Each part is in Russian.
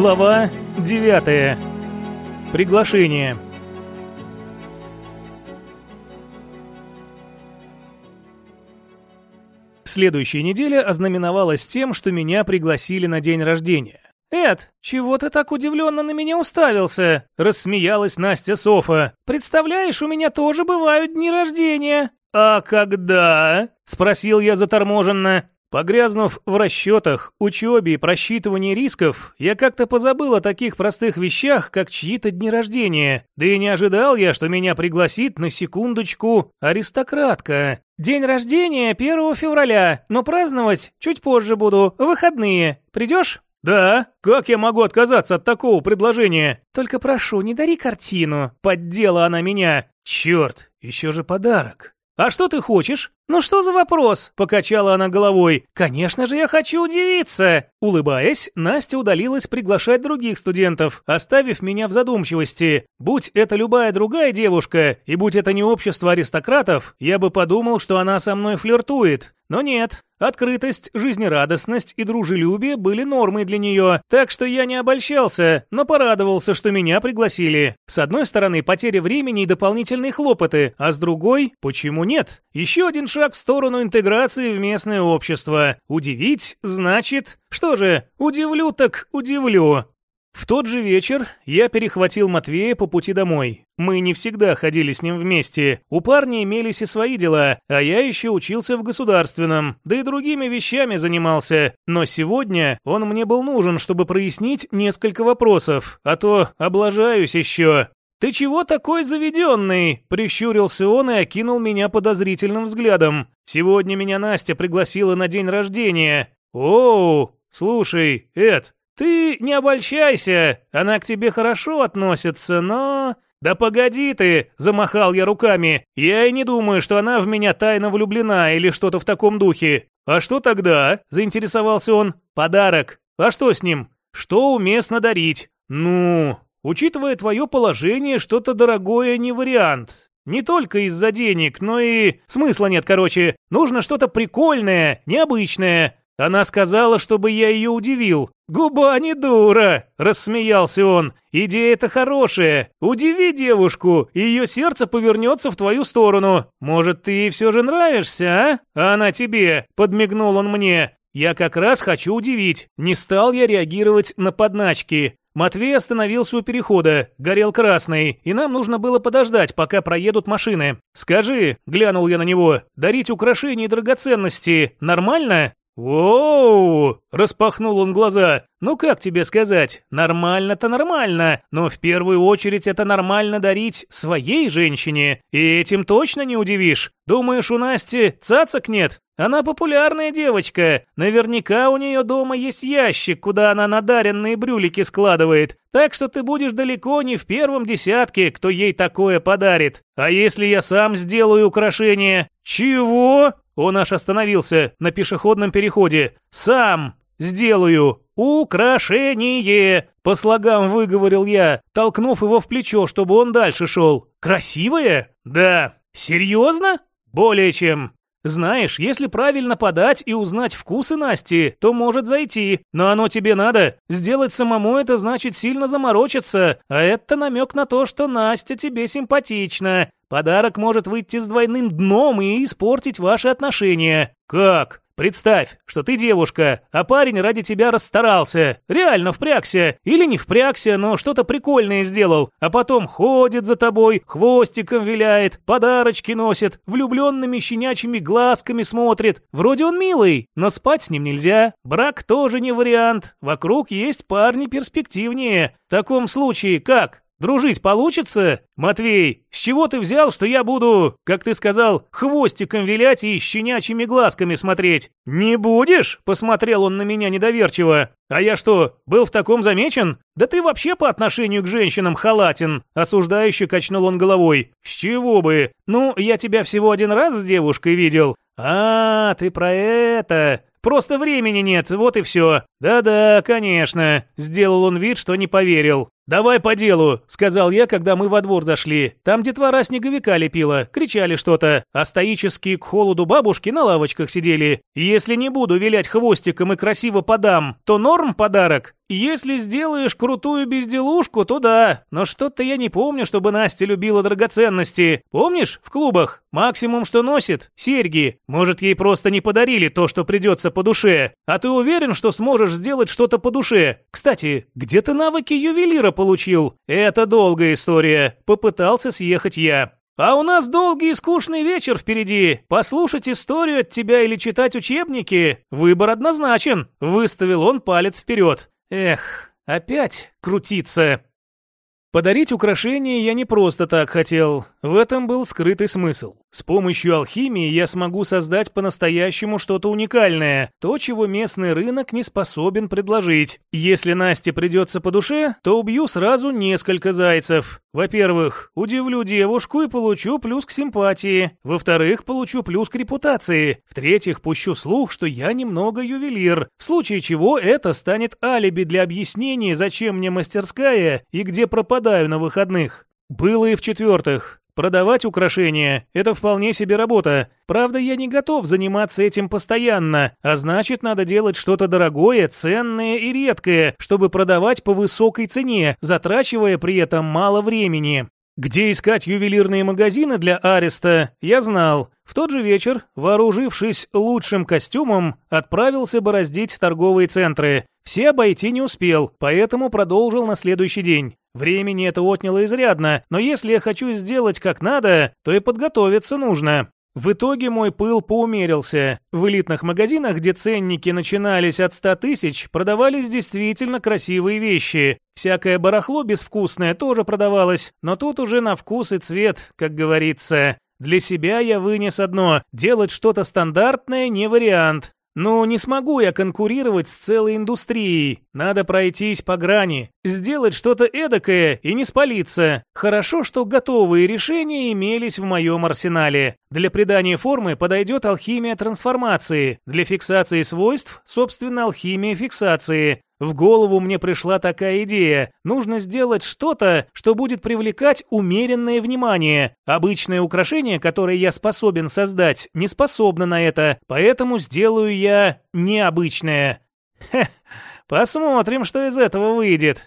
Глава 9. Приглашение. Следующая неделя ознаменовалась тем, что меня пригласили на день рождения. «Эд, чего ты так удивленно на меня уставился?» – рассмеялась Настя Софа. «Представляешь, у меня тоже бывают дни рождения». «А когда?» – спросил я заторможенно. Погрязнув в расчетах, учебе и просчитывании рисков, я как-то позабыл о таких простых вещах, как чьи-то дни рождения. Да и не ожидал я, что меня пригласит на секундочку аристократка. День рождения 1 февраля, но праздновать чуть позже буду, в выходные. Придешь? «Да? Как я могу отказаться от такого предложения?» «Только прошу, не дари картину». Поддела она меня. «Черт, еще же подарок». «А что ты хочешь?» «Ну что за вопрос?» – покачала она головой. «Конечно же я хочу удивиться!» Улыбаясь, Настя удалилась приглашать других студентов, оставив меня в задумчивости. Будь это любая другая девушка, и будь это не общество аристократов, я бы подумал, что она со мной флиртует. Но нет, Открытость, жизнерадостность и дружелюбие были нормой для нее, так что я не обольщался, но порадовался, что меня пригласили. С одной стороны, потеря времени и дополнительные хлопоты, а с другой, почему нет? Еще один шаг шаг в сторону интеграции в местное общество. Удивить значит... Что же, удивлю так удивлю. В тот же вечер я перехватил Матвея по пути домой. Мы не всегда ходили с ним вместе. У парня имелись и свои дела, а я еще учился в государственном, да и другими вещами занимался. Но сегодня он мне был нужен, чтобы прояснить несколько вопросов, а то облажаюсь еще. «Ты чего такой заведенный?» – прищурился он и окинул меня подозрительным взглядом. «Сегодня меня Настя пригласила на день рождения». «Оу, слушай, Эд, ты не обольщайся, она к тебе хорошо относится, но...» «Да погоди ты!» – замахал я руками. «Я и не думаю, что она в меня тайно влюблена или что-то в таком духе». «А что тогда?» – заинтересовался он. «Подарок. А что с ним? Что уместно дарить?» «Ну, Учитывая твое положение, что-то дорогое не вариант. Не только из-за денег, но и... Смысла нет, короче. Нужно что-то прикольное, необычное. Она сказала, чтобы я ее удивил. «Губа не дура!» – рассмеялся он. «Идея-то хорошая. Удиви девушку, и ее сердце повернется в твою сторону. Может, ты ей все же нравишься, а? А она тебе?» – подмигнул он мне. «Я как раз хочу удивить. Не стал я реагировать на подначки. Матвей остановился у перехода, горел красный, и нам нужно было подождать, пока проедут машины. «Скажи», — глянул я на него, — «дарить украшения и драгоценности нормально?» «Воу!» – распахнул он глаза. «Ну как тебе сказать? Нормально-то нормально, но в первую очередь это нормально дарить своей женщине. И этим точно не удивишь. Думаешь, у Насти цацок нет? Она популярная девочка. Наверняка у нее дома есть ящик, куда она надаренные брюлики складывает. Так что ты будешь далеко не в первом десятке, кто ей такое подарит. А если я сам сделаю украшение?» «Чего?» Он аж остановился на пешеходном переходе. «Сам сделаю украшение!» По слогам выговорил я, толкнув его в плечо, чтобы он дальше шел. «Красивое?» «Да». «Серьезно?» «Более чем». Знаешь, если правильно подать и узнать вкусы Насти, то может зайти. Но оно тебе надо. Сделать самому это значит сильно заморочиться. А это намек на то, что Настя тебе симпатична. Подарок может выйти с двойным дном и испортить ваши отношения. Как? Представь, что ты девушка, а парень ради тебя расстарался, реально впрягся, или не впрягся, но что-то прикольное сделал, а потом ходит за тобой, хвостиком виляет, подарочки носит, влюбленными щенячьими глазками смотрит. Вроде он милый, но спать с ним нельзя. Брак тоже не вариант, вокруг есть парни перспективнее. В таком случае как? Дружить получится? Матвей, с чего ты взял, что я буду, как ты сказал, хвостиком вилять и щенячьими глазками смотреть? Не будешь? Посмотрел он на меня недоверчиво. А я что, был в таком замечен? Да ты вообще по отношению к женщинам халатен. Осуждающе качнул он головой. С чего бы? Ну, я тебя всего один раз с девушкой видел. А, ты про это. Просто времени нет, вот и все. Да-да, конечно. Сделал он вид, что не поверил. «Давай по делу», — сказал я, когда мы во двор зашли. Там детвора снеговика лепила, кричали что-то, а стоические к холоду бабушки на лавочках сидели. «Если не буду вилять хвостиком и красиво подам, то норм подарок? Если сделаешь крутую безделушку, то да, но что-то я не помню, чтобы Настя любила драгоценности. Помнишь, в клубах? Максимум, что носит – серьги. Может, ей просто не подарили то, что придется по душе. А ты уверен, что сможешь сделать что-то по душе? Кстати, где ты навыки ювелира получил? Это долгая история. Попытался съехать я. А у нас долгий и скучный вечер впереди. Послушать историю от тебя или читать учебники? Выбор однозначен. Выставил он палец вперед. Эх, опять крутиться. Подарить украшение я не просто так хотел. В этом был скрытый смысл. С помощью алхимии я смогу создать по-настоящему что-то уникальное, то, чего местный рынок не способен предложить. Если Насте придется по душе, то убью сразу несколько зайцев. Во-первых, удивлю девушку и получу плюс к симпатии. Во-вторых, получу плюс к репутации. В-третьих, пущу слух, что я немного ювелир, в случае чего это станет алиби для объяснения, зачем мне мастерская и где пропадаю на выходных. Было и в-четвертых. Продавать украшения – это вполне себе работа. Правда, я не готов заниматься этим постоянно, а значит, надо делать что-то дорогое, ценное и редкое, чтобы продавать по высокой цене, затрачивая при этом мало времени. Где искать ювелирные магазины для ареста, я знал. В тот же вечер, вооружившись лучшим костюмом, отправился бороздить торговые центры. Все обойти не успел, поэтому продолжил на следующий день. Времени это отняло изрядно, но если я хочу сделать как надо, то и подготовиться нужно. В итоге мой пыл поумерился. В элитных магазинах, где ценники начинались от 100 тысяч, продавались действительно красивые вещи. Всякое барахло безвкусное тоже продавалось, но тут уже на вкус и цвет, как говорится. Для себя я вынес одно – делать что-то стандартное не вариант. Ну, не смогу я конкурировать с целой индустрией. Надо пройтись по грани, сделать что-то эдакое и не спалиться. Хорошо, что готовые решения имелись в моем арсенале. Для придания формы подойдет алхимия трансформации. Для фиксации свойств, собственно, алхимия фиксации. В голову мне пришла такая идея. Нужно сделать что-то, что будет привлекать умеренное внимание. Обычное украшение, которое я способен создать, не способно на это, поэтому сделаю я необычное. Хе, посмотрим, что из этого выйдет.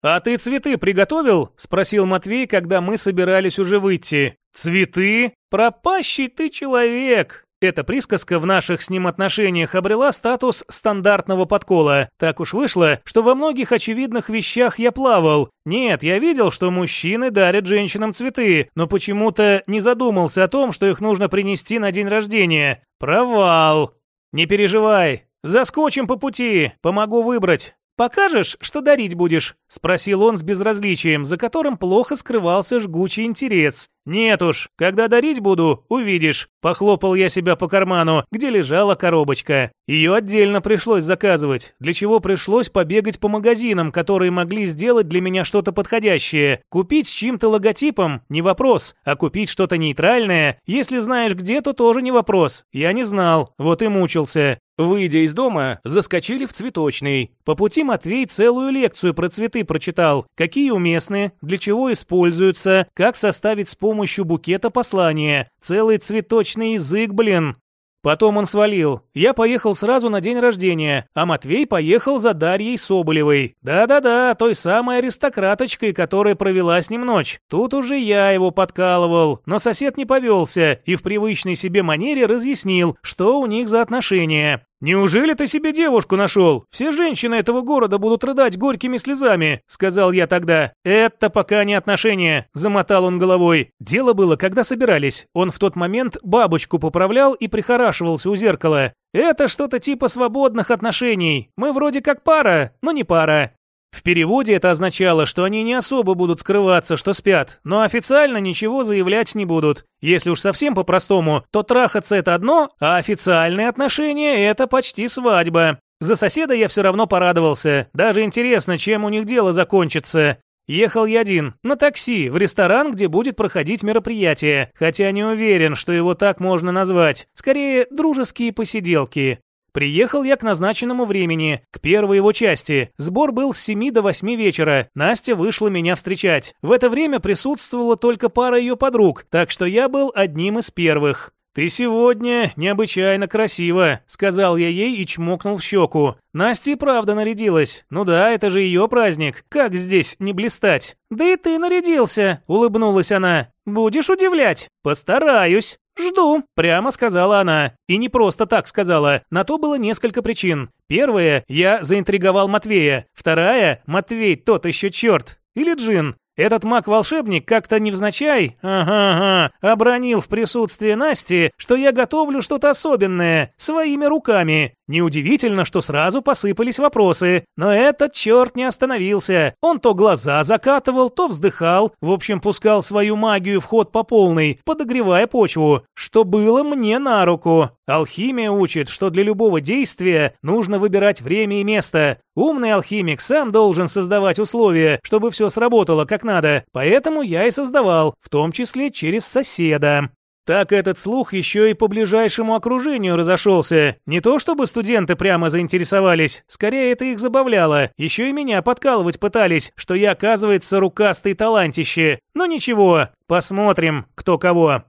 «А ты цветы приготовил?» – спросил Матвей, когда мы собирались уже выйти. «Цветы? Пропащий ты человек!» Эта присказка в наших с ним отношениях обрела статус стандартного подкола. Так уж вышло, что во многих очевидных вещах я плавал. Нет, я видел, что мужчины дарят женщинам цветы, но почему-то не задумался о том, что их нужно принести на день рождения. Провал. Не переживай, заскочим по пути, помогу выбрать. «Покажешь, что дарить будешь?» – спросил он с безразличием, за которым плохо скрывался жгучий интерес. «Нет уж, когда дарить буду, увидишь». Похлопал я себя по карману, где лежала коробочка. Ее отдельно пришлось заказывать, для чего пришлось побегать по магазинам, которые могли сделать для меня что-то подходящее. Купить с чьим-то логотипом – не вопрос, а купить что-то нейтральное, если знаешь где, то тоже не вопрос. Я не знал, вот и мучился. Выйдя из дома, заскочили в цветочный. По пути Матвей целую лекцию про цветы прочитал. Какие уместны, для чего используются, как составить с помощью букета послание. Целый цветочный язык, блин. Потом он свалил. Я поехал сразу на день рождения, а Матвей поехал за Дарьей Соболевой. Да-да-да, той самой аристократочкой, которая провела с ним ночь. Тут уже я его подкалывал, но сосед не повелся и в привычной себе манере разъяснил, что у них за отношения. «Неужели ты себе девушку нашел? Все женщины этого города будут рыдать горькими слезами», — сказал я тогда. «Это пока не отношения», — замотал он головой. Дело было, когда собирались. Он в тот момент бабочку поправлял и прихорашивался у зеркала. «Это что-то типа свободных отношений. Мы вроде как пара, но не пара. В переводе это означало, что они не особо будут скрываться, что спят, но официально ничего заявлять не будут. Если уж совсем по-простому, то трахаться это одно, а официальные отношения это почти свадьба. За соседа я все равно порадовался. Даже интересно, чем у них дело закончится. Ехал я один, на такси, в ресторан, где будет проходить мероприятие, хотя не уверен, что его так можно назвать. Скорее, дружеские посиделки. Приехал я к назначенному времени, к первой его части. Сбор был с 7 до 8 вечера. Настя вышла меня встречать. В это время присутствовала только пара ее подруг, так что я был одним из первых. «Ты сегодня необычайно красива», — сказал я ей и чмокнул в щеку. Настя и правда нарядилась. Ну да, это же ее праздник. Как здесь не блистать? «Да и ты нарядился», — улыбнулась она. «Будешь удивлять?» «Постараюсь». «Жду», — прямо сказала она. И не просто так сказала. На то было несколько причин. Первая — я заинтриговал Матвея. Вторая — Матвей тот еще черт. Или Джин. Этот маг-волшебник как-то невзначай, ага-ага, обронил в присутствии Насти, что я готовлю что-то особенное, своими руками. Неудивительно, что сразу посыпались вопросы. Но этот черт не остановился. Он то глаза закатывал, то вздыхал, в общем, пускал свою магию в ход по полной, подогревая почву, что было мне на руку. Алхимия учит, что для любого действия нужно выбирать время и место. Умный алхимик сам должен создавать условия, чтобы все сработало как надо, поэтому я и создавал, в том числе через соседа. Так этот слух еще и по ближайшему окружению разошелся. Не то чтобы студенты прямо заинтересовались, скорее это их забавляло. Еще и меня подкалывать пытались, что я, оказывается, рукастый талантище. Но ничего, посмотрим, кто кого.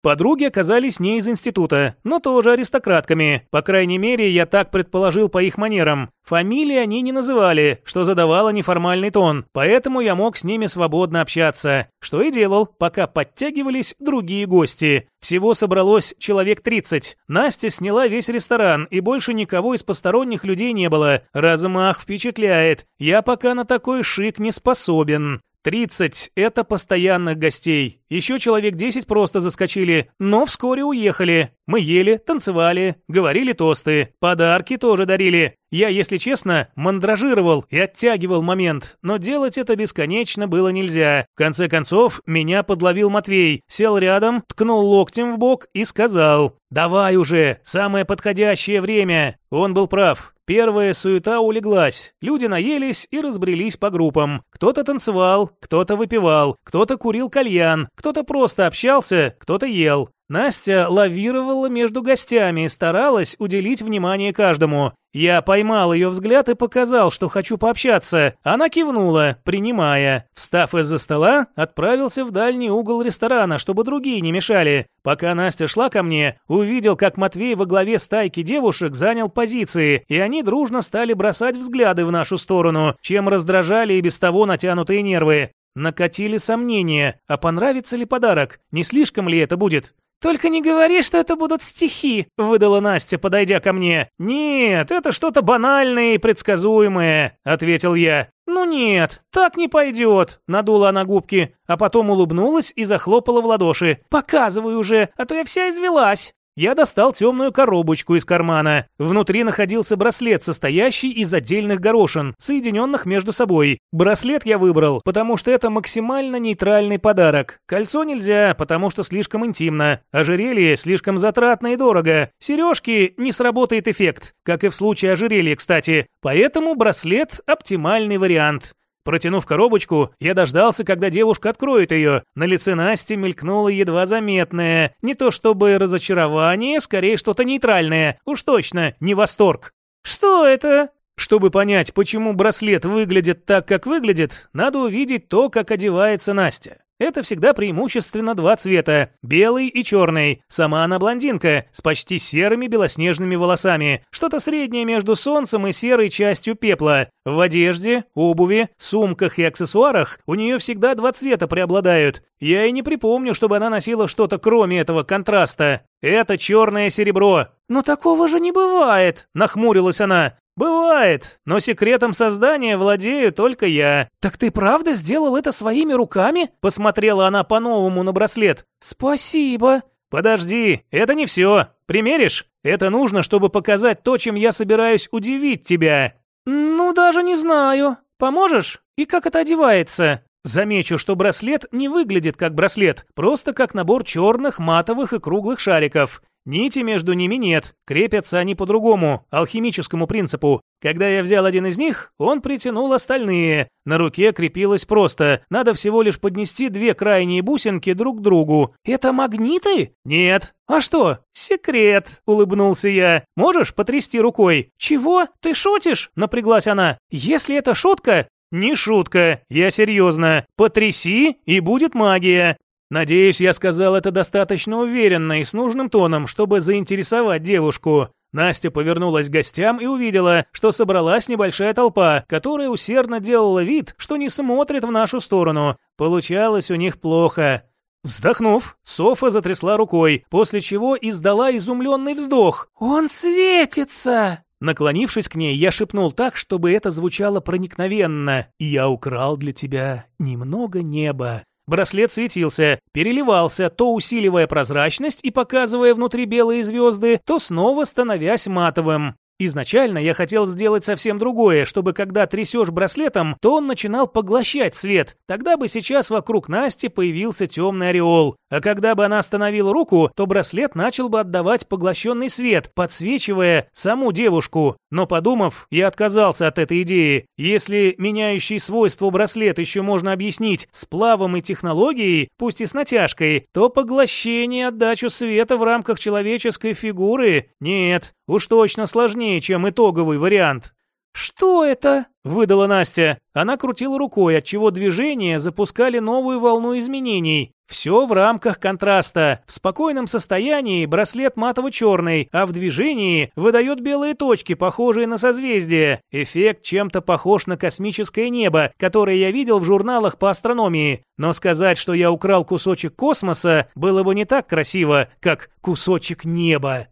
Подруги оказались не из института, но тоже аристократками. По крайней мере, я так предположил по их манерам. Фамилии они не называли, что задавало неформальный тон, поэтому я мог с ними свободно общаться. Что и делал, пока подтягивались другие гости. Всего собралось человек 30. Настя сняла весь ресторан, и больше никого из посторонних людей не было. Размах впечатляет. Я пока на такой шик не способен. 30 – это постоянных гостей. Еще человек 10 просто заскочили, но вскоре уехали. Мы ели, танцевали, говорили тосты, подарки тоже дарили. Я, если честно, мандражировал и оттягивал момент, но делать это бесконечно было нельзя. В конце концов, меня подловил Матвей, сел рядом, ткнул локтем в бок и сказал «Давай уже, самое подходящее время». Он был прав. Первая суета улеглась. Люди наелись и разбрелись по группам. Кто-то танцевал, кто-то выпивал, кто-то курил кальян, кто-то просто общался, кто-то ел. Настя лавировала между гостями и старалась уделить внимание каждому. Я поймал ее взгляд и показал, что хочу пообщаться. Она кивнула, принимая. Встав из-за стола, отправился в дальний угол ресторана, чтобы другие не мешали. Пока Настя шла ко мне, увидел, как Матвей во главе стайки девушек занял позиции, и они дружно стали бросать взгляды в нашу сторону, чем раздражали и без того натянутые нервы. Накатили сомнения, а понравится ли подарок, не слишком ли это будет? «Только не говори, что это будут стихи», — выдала Настя, подойдя ко мне. «Нет, это что-то банальное и предсказуемое», — ответил я. «Ну нет, так не пойдет», — надула она губки, а потом улыбнулась и захлопала в ладоши. «Показывай уже, а то я вся извелась». Я достал темную коробочку из кармана. Внутри находился браслет, состоящий из отдельных горошин, соединенных между собой. Браслет я выбрал, потому что это максимально нейтральный подарок. Кольцо нельзя, потому что слишком интимно. Ожерелье слишком затратно и дорого. Сережки не сработает эффект, как и в случае ожерелья, кстати. Поэтому браслет – оптимальный вариант. Протянув коробочку, я дождался, когда девушка откроет ее. На лице Насти мелькнуло едва заметное. Не то чтобы разочарование, скорее что-то нейтральное. Уж точно, не восторг. «Что это?» Чтобы понять, почему браслет выглядит так, как выглядит, надо увидеть то, как одевается Настя. Это всегда преимущественно два цвета – белый и черный. Сама она блондинка, с почти серыми белоснежными волосами. Что-то среднее между солнцем и серой частью пепла. В одежде, обуви, сумках и аксессуарах у нее всегда два цвета преобладают. Я и не припомню, чтобы она носила что-то кроме этого контраста. Это черное серебро. «Но такого же не бывает», – нахмурилась она. «Бывает, но секретом создания владею только я». «Так ты правда сделал это своими руками?» Посмотрела она по-новому на браслет. «Спасибо». «Подожди, это не все. Примеришь? Это нужно, чтобы показать то, чем я собираюсь удивить тебя». «Ну, даже не знаю. Поможешь? И как это одевается?» Замечу, что браслет не выглядит как браслет, просто как набор черных, матовых и круглых шариков. Нити между ними нет, крепятся они по другому, алхимическому принципу. Когда я взял один из них, он притянул остальные. На руке крепилось просто, надо всего лишь поднести две крайние бусинки друг к другу. Это магниты? Нет. А что? Секрет, улыбнулся я. Можешь потрясти рукой? Чего? Ты шутишь? Напряглась она. Если это шутка, не шутка, я серьезно. Потряси, и будет магия. Надеюсь, я сказал это достаточно уверенно и с нужным тоном, чтобы заинтересовать девушку. Настя повернулась к гостям и увидела, что собралась небольшая толпа, которая усердно делала вид, что не смотрит в нашу сторону. Получалось у них плохо. Вздохнув, Софа затрясла рукой, после чего издала изумленный вздох. «Он светится!» Наклонившись к ней, я шепнул так, чтобы это звучало проникновенно. «Я украл для тебя немного неба». Браслет светился, переливался, то усиливая прозрачность и показывая внутри белые звезды, то снова становясь матовым. Изначально я хотел сделать совсем другое, чтобы когда трясешь браслетом, то он начинал поглощать свет. Тогда бы сейчас вокруг Насти появился темный ореол. А когда бы она остановила руку, то браслет начал бы отдавать поглощенный свет, подсвечивая саму девушку. Но подумав, я отказался от этой идеи. Если меняющий свойства браслет еще можно объяснить сплавом и технологией, пусть и с натяжкой, то поглощение отдачу света в рамках человеческой фигуры нет, уж точно сложнее чем итоговый вариант. «Что это?» – выдала Настя. Она крутила рукой, отчего движения запускали новую волну изменений. Все в рамках контраста. В спокойном состоянии браслет матово-черный, а в движении выдает белые точки, похожие на созвездия. Эффект чем-то похож на космическое небо, которое я видел в журналах по астрономии. Но сказать, что я украл кусочек космоса, было бы не так красиво, как кусочек неба.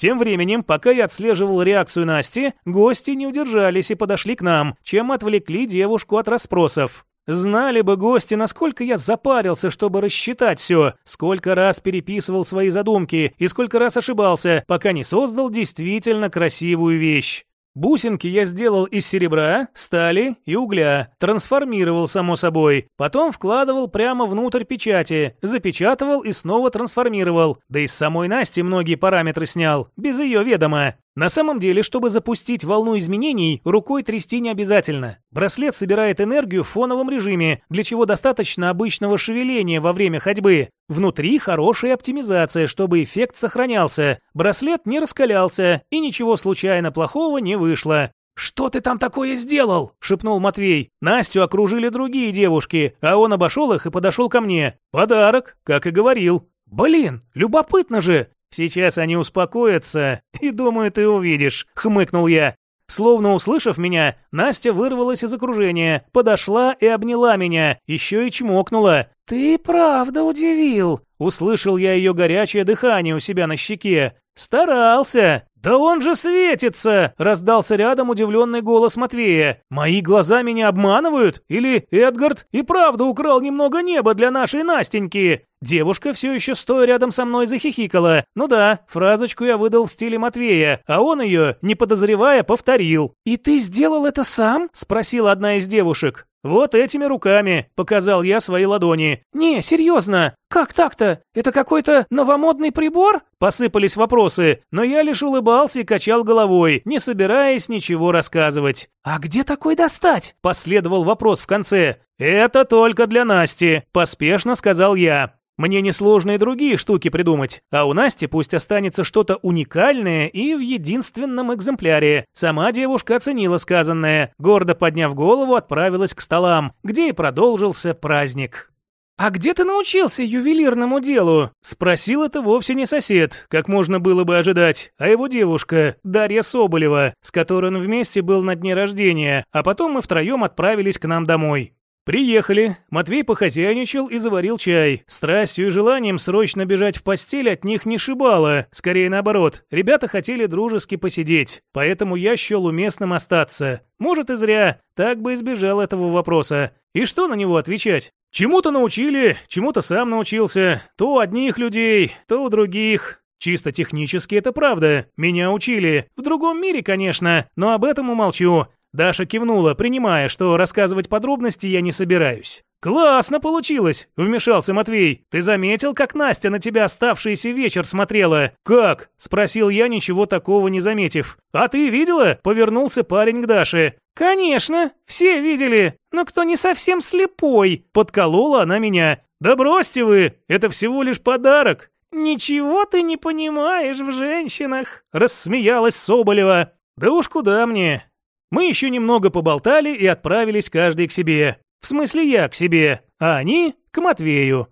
Тем временем, пока я отслеживал реакцию Насти, гости не удержались и подошли к нам, чем отвлекли девушку от расспросов. Знали бы гости, насколько я запарился, чтобы рассчитать все, сколько раз переписывал свои задумки и сколько раз ошибался, пока не создал действительно красивую вещь. Бусинки я сделал из серебра, стали и угля, трансформировал само собой, потом вкладывал прямо внутрь печати, запечатывал и снова трансформировал, да и с самой Насти многие параметры снял, без ее ведома. На самом деле, чтобы запустить волну изменений, рукой трясти не обязательно. Браслет собирает энергию в фоновом режиме, для чего достаточно обычного шевеления во время ходьбы. Внутри хорошая оптимизация, чтобы эффект сохранялся. Браслет не раскалялся, и ничего случайно плохого не вышло. «Что ты там такое сделал?» – шепнул Матвей. Настю окружили другие девушки, а он обошел их и подошел ко мне. «Подарок, как и говорил». «Блин, любопытно же! «Сейчас они успокоятся, и, думаю, ты увидишь», — хмыкнул я. Словно услышав меня, Настя вырвалась из окружения, подошла и обняла меня, еще и чмокнула. «Ты правда удивил!» Услышал я ее горячее дыхание у себя на щеке. «Старался!» «Да он же светится!» – раздался рядом удивленный голос Матвея. «Мои глаза меня обманывают? Или Эдгард и правда украл немного неба для нашей Настеньки?» Девушка все еще стоя рядом со мной захихикала. Ну да, фразочку я выдал в стиле Матвея, а он ее, не подозревая, повторил. «И ты сделал это сам?» – спросила одна из девушек. «Вот этими руками», — показал я свои ладони. «Не, серьезно, как так-то? Это какой-то новомодный прибор?» Посыпались вопросы, но я лишь улыбался и качал головой, не собираясь ничего рассказывать. «А где такой достать?» — последовал вопрос в конце. «Это только для Насти», — поспешно сказал я. Мне несложно и другие штуки придумать, а у Насти пусть останется что-то уникальное и в единственном экземпляре. Сама девушка оценила сказанное, гордо подняв голову, отправилась к столам, где и продолжился праздник. «А где ты научился ювелирному делу?» Спросил это вовсе не сосед, как можно было бы ожидать, а его девушка, Дарья Соболева, с которой он вместе был на дне рождения, а потом мы втроем отправились к нам домой. Приехали. Матвей похозяйничал и заварил чай. Страстью и желанием срочно бежать в постель от них не шибало. Скорее наоборот. Ребята хотели дружески посидеть. Поэтому я счел уместным остаться. Может и зря. Так бы избежал этого вопроса. И что на него отвечать? Чему-то научили, чему-то сам научился. То у одних людей, то у других. Чисто технически это правда. Меня учили. В другом мире, конечно, но об этом умолчу. Даша кивнула, принимая, что рассказывать подробности я не собираюсь. «Классно получилось!» – вмешался Матвей. «Ты заметил, как Настя на тебя оставшийся вечер смотрела?» «Как?» – спросил я, ничего такого не заметив. «А ты видела?» – повернулся парень к Даше. «Конечно, все видели, но кто не совсем слепой?» – подколола она меня. «Да бросьте вы, это всего лишь подарок!» «Ничего ты не понимаешь в женщинах!» – рассмеялась Соболева. «Да уж куда мне, мы еще немного поболтали и отправились каждый к себе. В смысле я к себе, а они к Матвею.